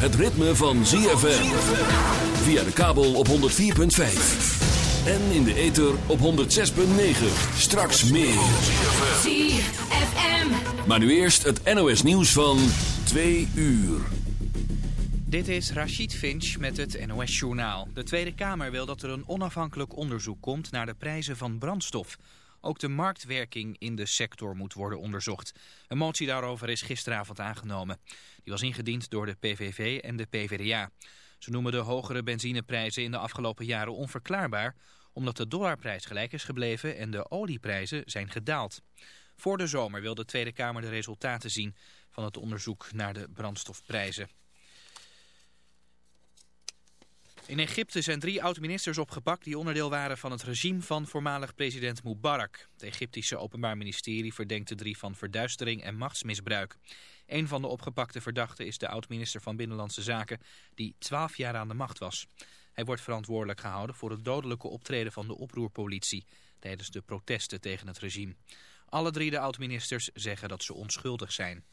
het ritme van ZFM. Via de kabel op 104.5. En in de ether op 106.9. Straks meer. ZFM. Maar nu eerst het NOS nieuws van 2 uur. Dit is Rachid Finch met het NOS-journaal. De Tweede Kamer wil dat er een onafhankelijk onderzoek komt naar de prijzen van brandstof. Ook de marktwerking in de sector moet worden onderzocht. Een motie daarover is gisteravond aangenomen. Die was ingediend door de PVV en de PvdA. Ze noemen de hogere benzineprijzen in de afgelopen jaren onverklaarbaar... omdat de dollarprijs gelijk is gebleven en de olieprijzen zijn gedaald. Voor de zomer wil de Tweede Kamer de resultaten zien van het onderzoek naar de brandstofprijzen. In Egypte zijn drie oud-ministers opgepakt die onderdeel waren van het regime van voormalig president Mubarak. Het Egyptische Openbaar Ministerie verdenkt de drie van verduistering en machtsmisbruik. Een van de opgepakte verdachten is de oud-minister van Binnenlandse Zaken die twaalf jaar aan de macht was. Hij wordt verantwoordelijk gehouden voor het dodelijke optreden van de oproerpolitie tijdens de protesten tegen het regime. Alle drie de oud-ministers zeggen dat ze onschuldig zijn.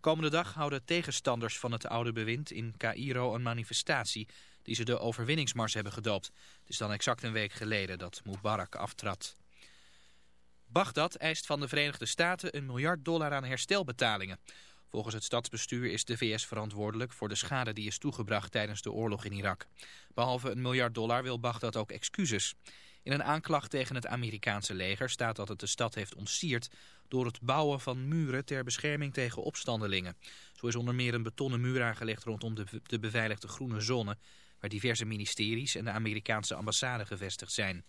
Komende dag houden tegenstanders van het oude bewind in Cairo een manifestatie die ze de overwinningsmars hebben gedoopt. Het is dan exact een week geleden dat Mubarak aftrad. Bagdad eist van de Verenigde Staten een miljard dollar aan herstelbetalingen. Volgens het stadsbestuur is de VS verantwoordelijk voor de schade die is toegebracht tijdens de oorlog in Irak. Behalve een miljard dollar wil Bagdad ook excuses. In een aanklacht tegen het Amerikaanse leger staat dat het de stad heeft ontsierd door het bouwen van muren ter bescherming tegen opstandelingen. Zo is onder meer een betonnen muur aangelegd rondom de, de beveiligde groene zone waar diverse ministeries en de Amerikaanse ambassade gevestigd zijn.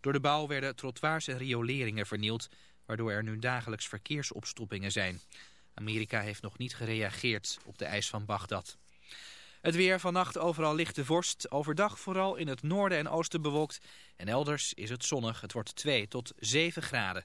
Door de bouw werden trottoirs en rioleringen vernield, waardoor er nu dagelijks verkeersopstoppingen zijn. Amerika heeft nog niet gereageerd op de eis van Bagdad. Het weer vannacht overal lichte vorst. Overdag vooral in het noorden en oosten bewolkt. En elders is het zonnig. Het wordt 2 tot 7 graden.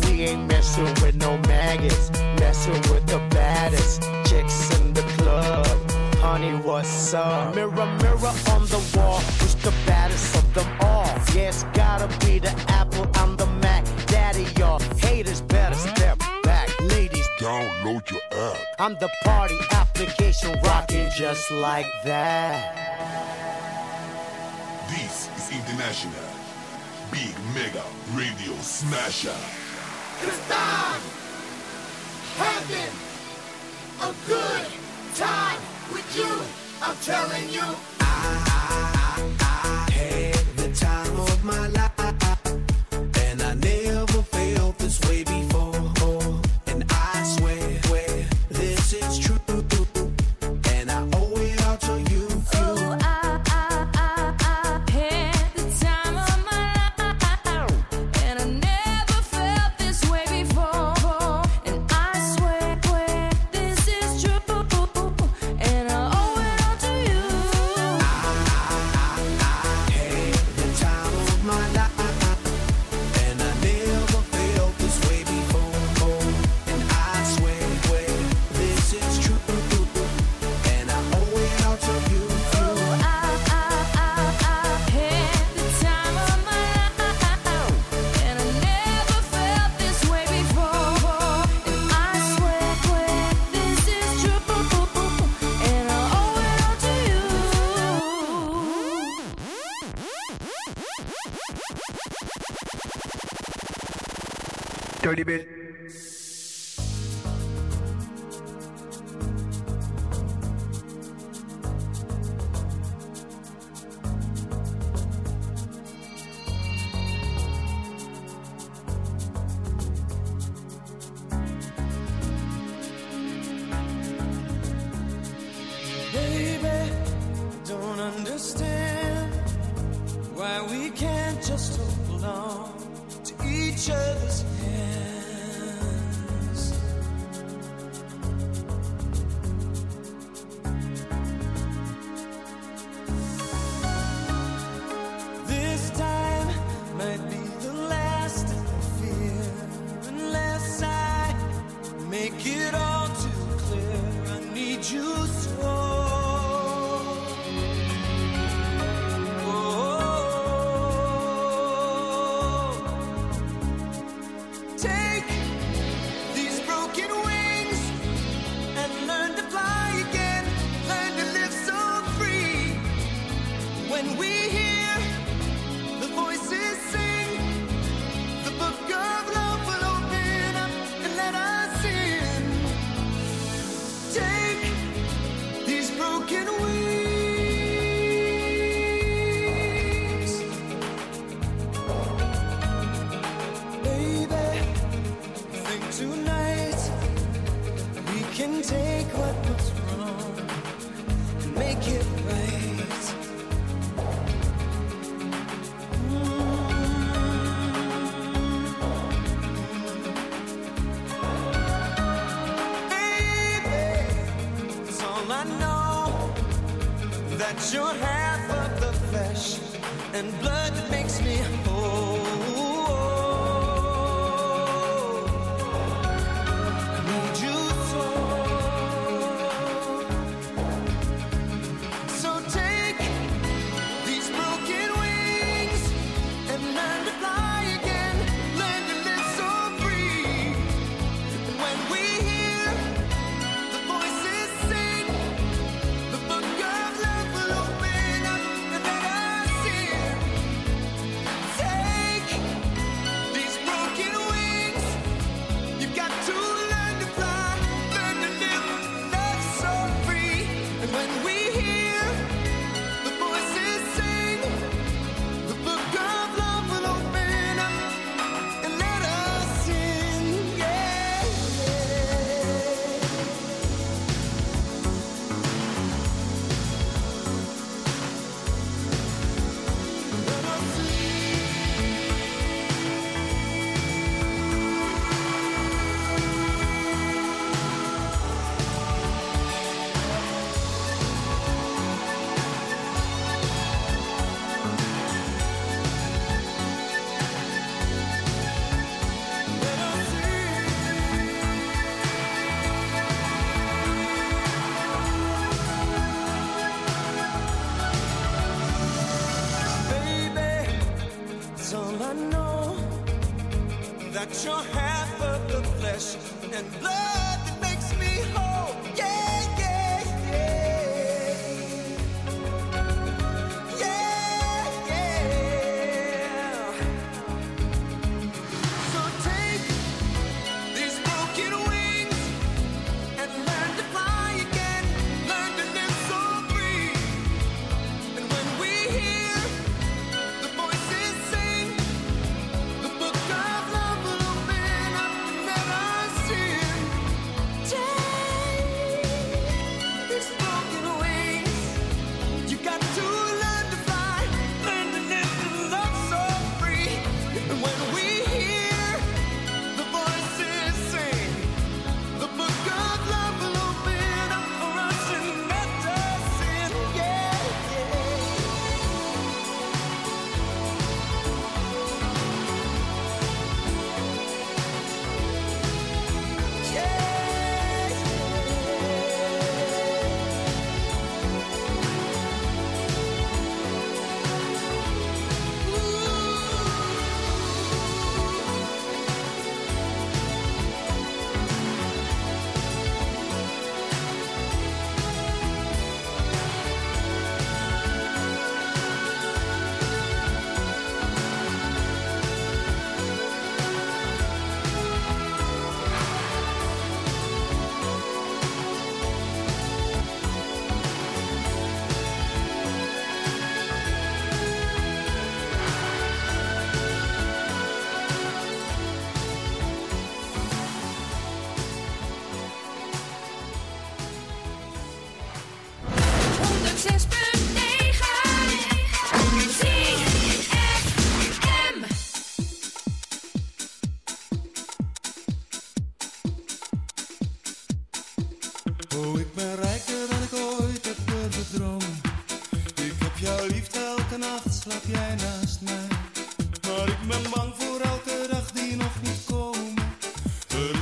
We ain't messing with no maggots, messing with the baddest chicks in the club. Honey, what's up? Mirror, mirror on the wall, who's the baddest of them all? Yes, yeah, gotta be the Apple, I'm the Mac. Daddy, y'all haters better step back. Ladies, download your app. I'm the party application rocking just like that. This is International Big Mega Radio Smasher. Cause I'm a good time with you. I'm telling you. I, I, I, I had the time of my life. just a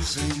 Er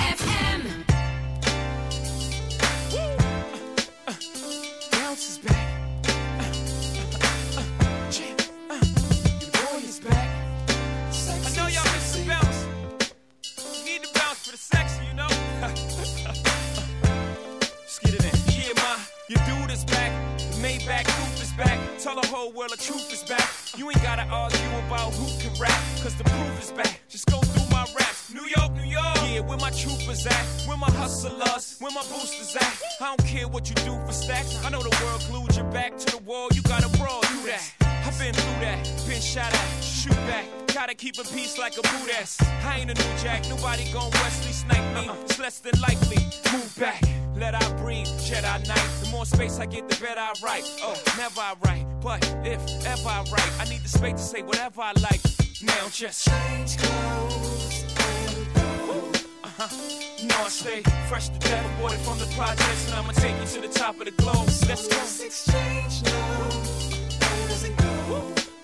top of the globe. Let's go. exchange now.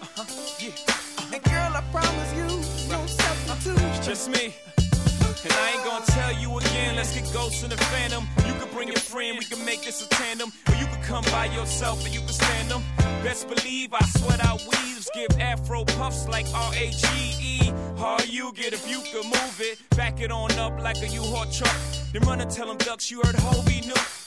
Uh-huh. Yeah. And girl, I promise you, no substitute. Just me. And I ain't gonna tell you again, let's get ghosts in the phantom. You can bring your friend, we can make this a tandem. Or you can come by yourself and you can stand them. Best believe I sweat out weaves, give afro puffs like R-A-G-E. How you get if you could move it, back it on up like a U-Haul truck. Then run and tell them ducks you heard Hobie knew.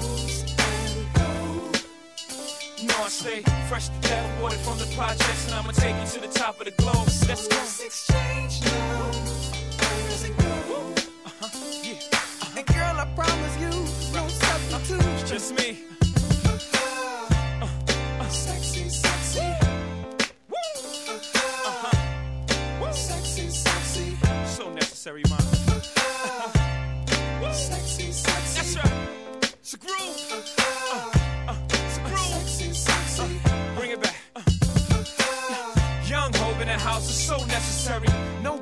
Stay fresh to death, aborted from the projects, and I'ma take you to the top of the globe. Let's go. exchange now. Uh-huh. Yeah. And girl, I promise you, no substitute. Just me.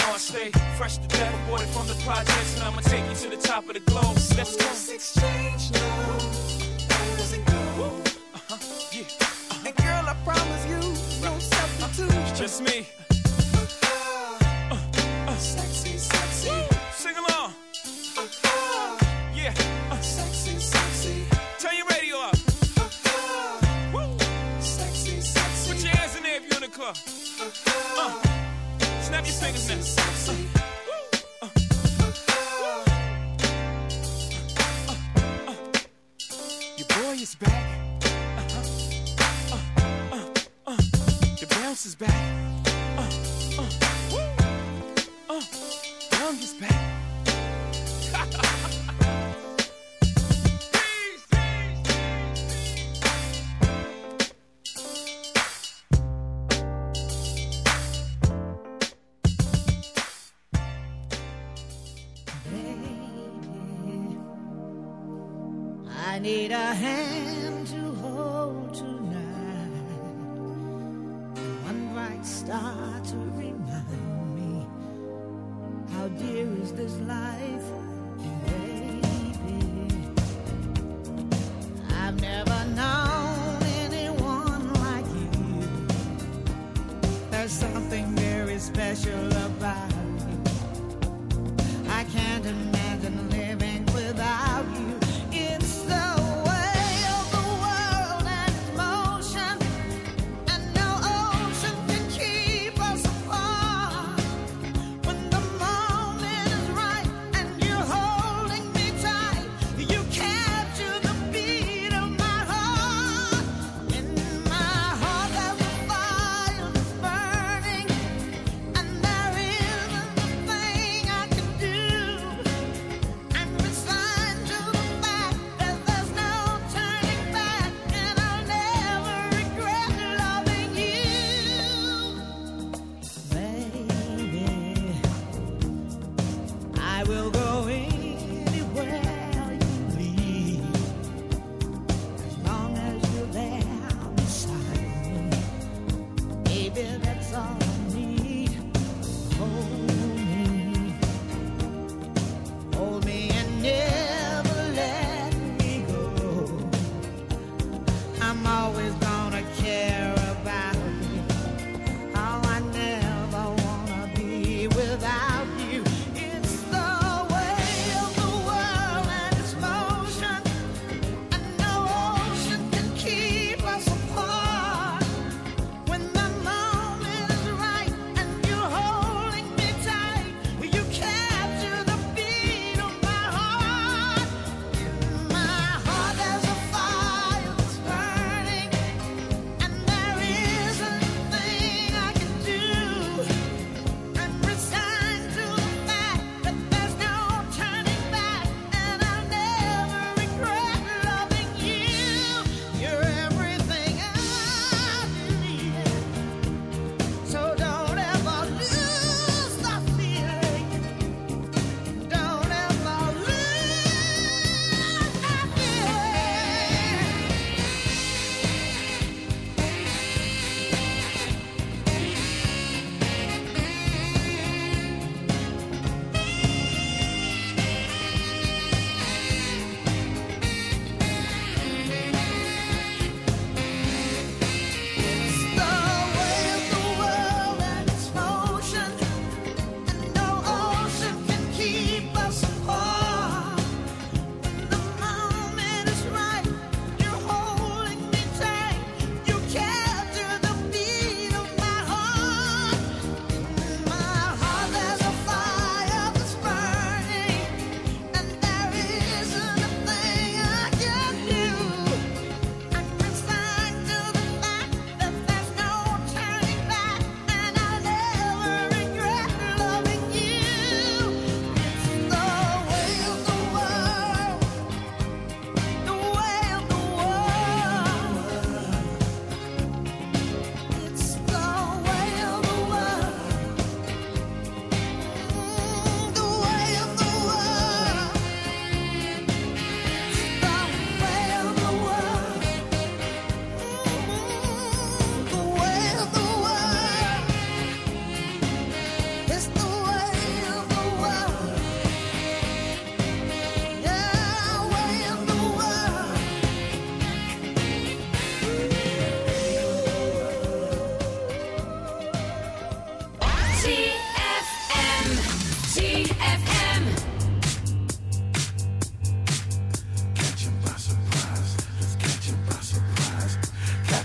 know I stay fresh to death, aborted from the projects, and I'ma take you to the top of the globe. Let's go. exchange now. Uh-huh. Yeah. And girl, I promise you, no substitute. Just me. Bounce is back.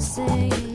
Can't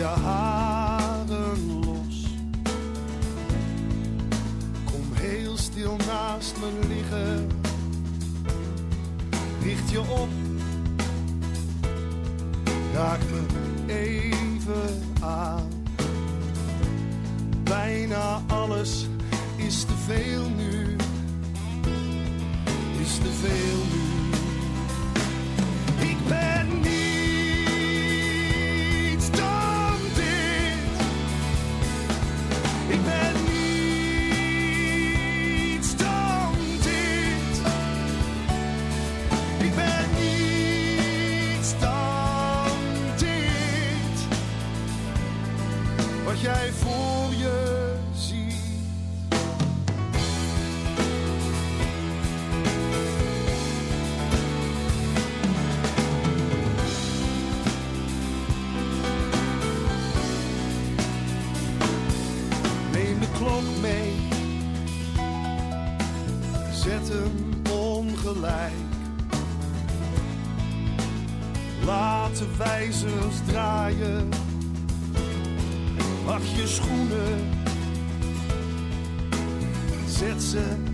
Maak je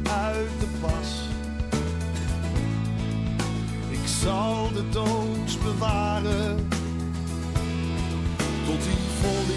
uit de pas. Ik zal de doos bewaren. Tot die vol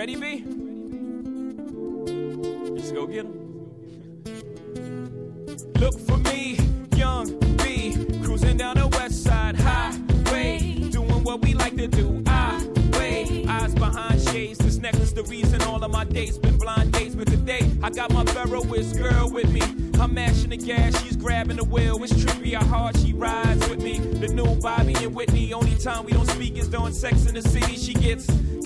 Ready, B? Let's go get him. Look for me, young B, cruising down the west side highway, doing what we like to do. I wait, eyes behind shades. This necklace, the reason all of my dates been blind dates. But today, I got my Ferroist girl with me. I'm mashing the gas, she's grabbing the wheel. It's trippy how hard she rides with me. The new Bobby and Whitney. Only time we don't speak is during sex in the city. She gets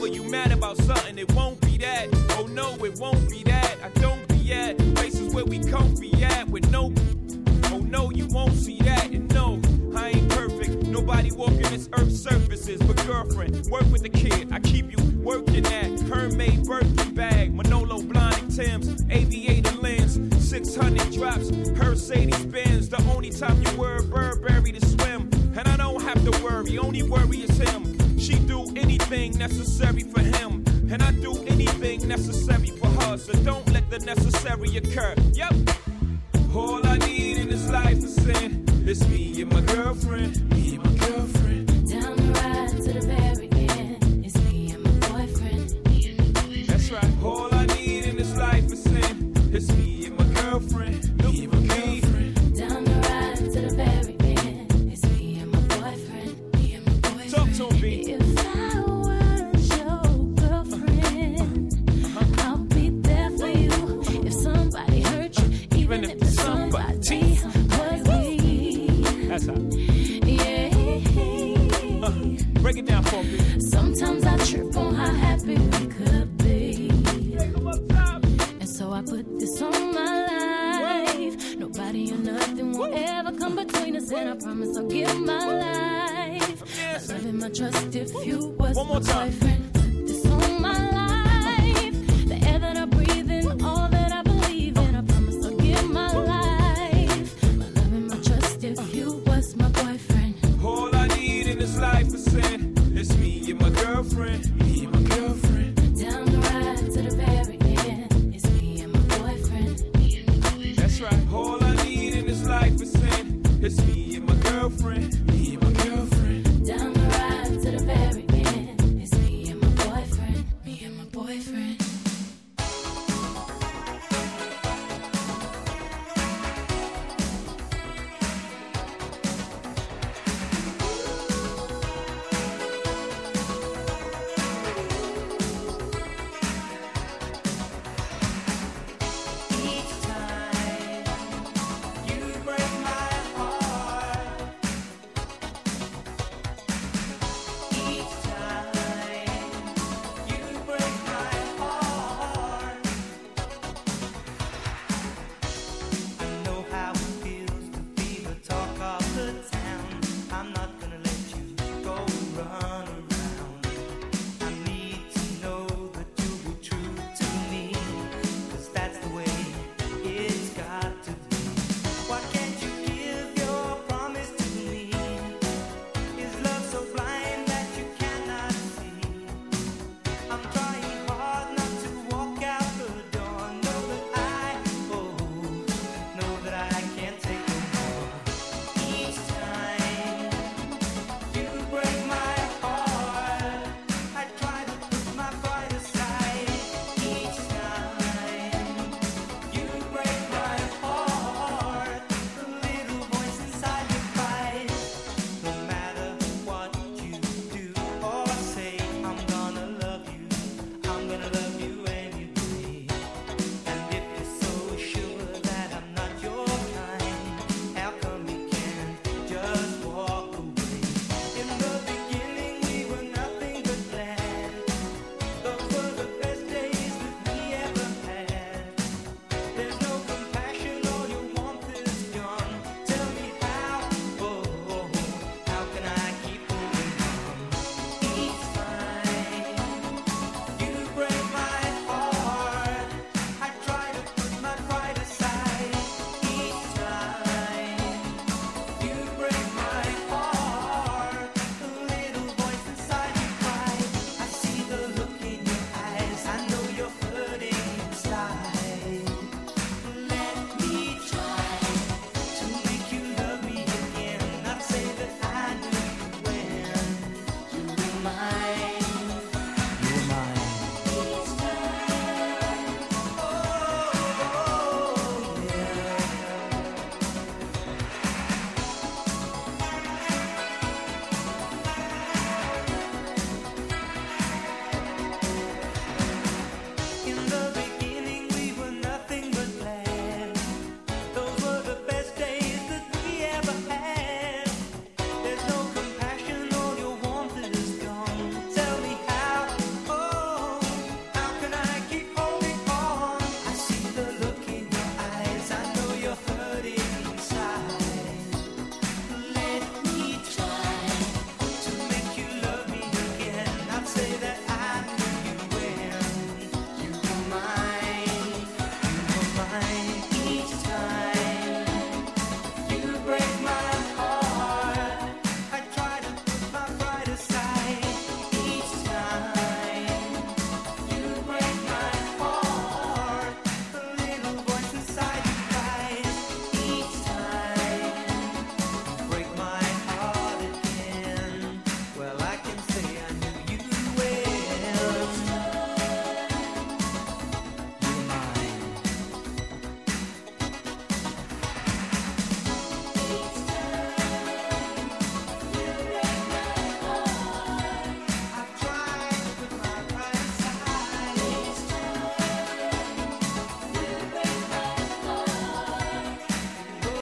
Whenever you mad about something, it won't be that. Oh no, it won't be that. I don't be at places where we comfy at with no. Oh no, you won't see that. And no, I ain't perfect. Nobody walking this earth surfaces. But girlfriend, work with the kid. I keep you working at Hermaid birthday bag, Manolo blinding Tim's, aviator lens, 600 drops, Mercedes Benz. The only time you were Burberry to swim, and I don't have to worry. Only worry is him anything necessary for him, and I do anything necessary for her. So don't let the necessary occur. Yep. All I need in this life is sin. It's me and my girlfriend